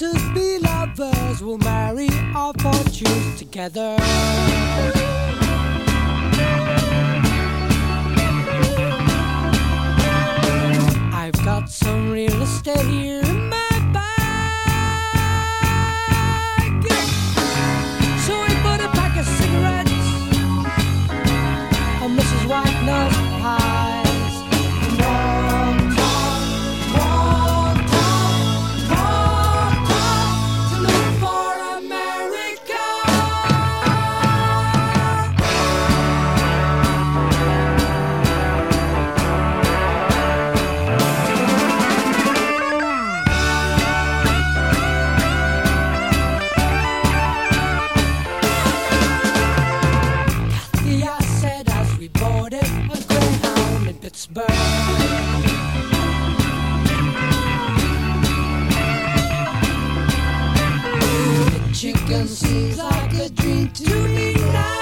to be lovers We'll marry our fortunes together. I've got some real estate here we boarded a Greyhound in Pittsburgh. Michigan seems like a dream to me now.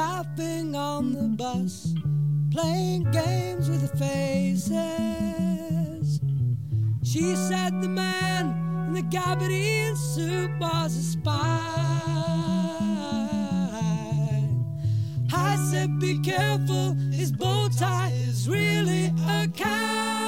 Laughing on the bus, playing games with the faces. She said the man in the gabardine suit was a spy. I said, be careful, his bow tie is really a cow.